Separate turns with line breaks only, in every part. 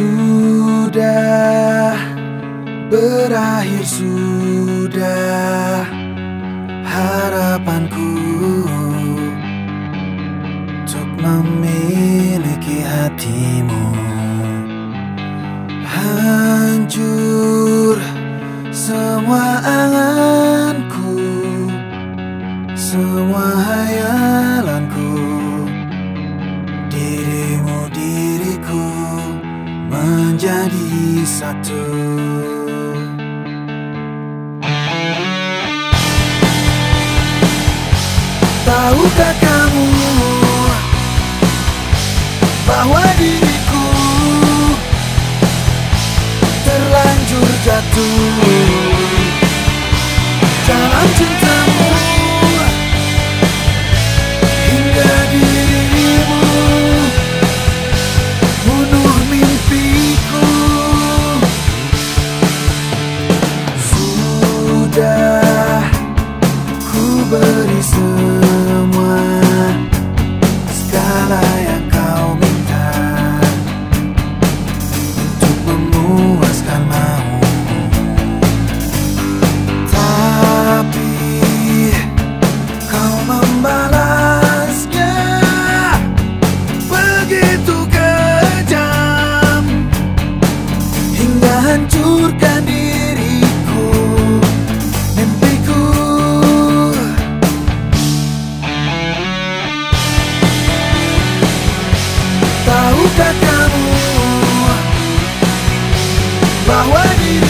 Sudah berakhir sudah harapanku Untuk memiliki hatimu. Hancur semua anganku menjadi satu. Tahukah kamu bahwa diriku terlanjur jatuh begitu kejam hingga hancurkan diriku mimpiku. Tahukah kamu bahwa diriku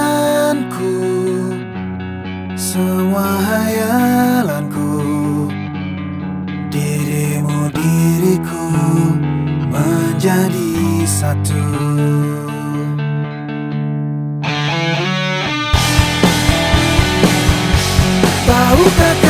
hayalanku Dirimu diriku menjadi satu. Tahukah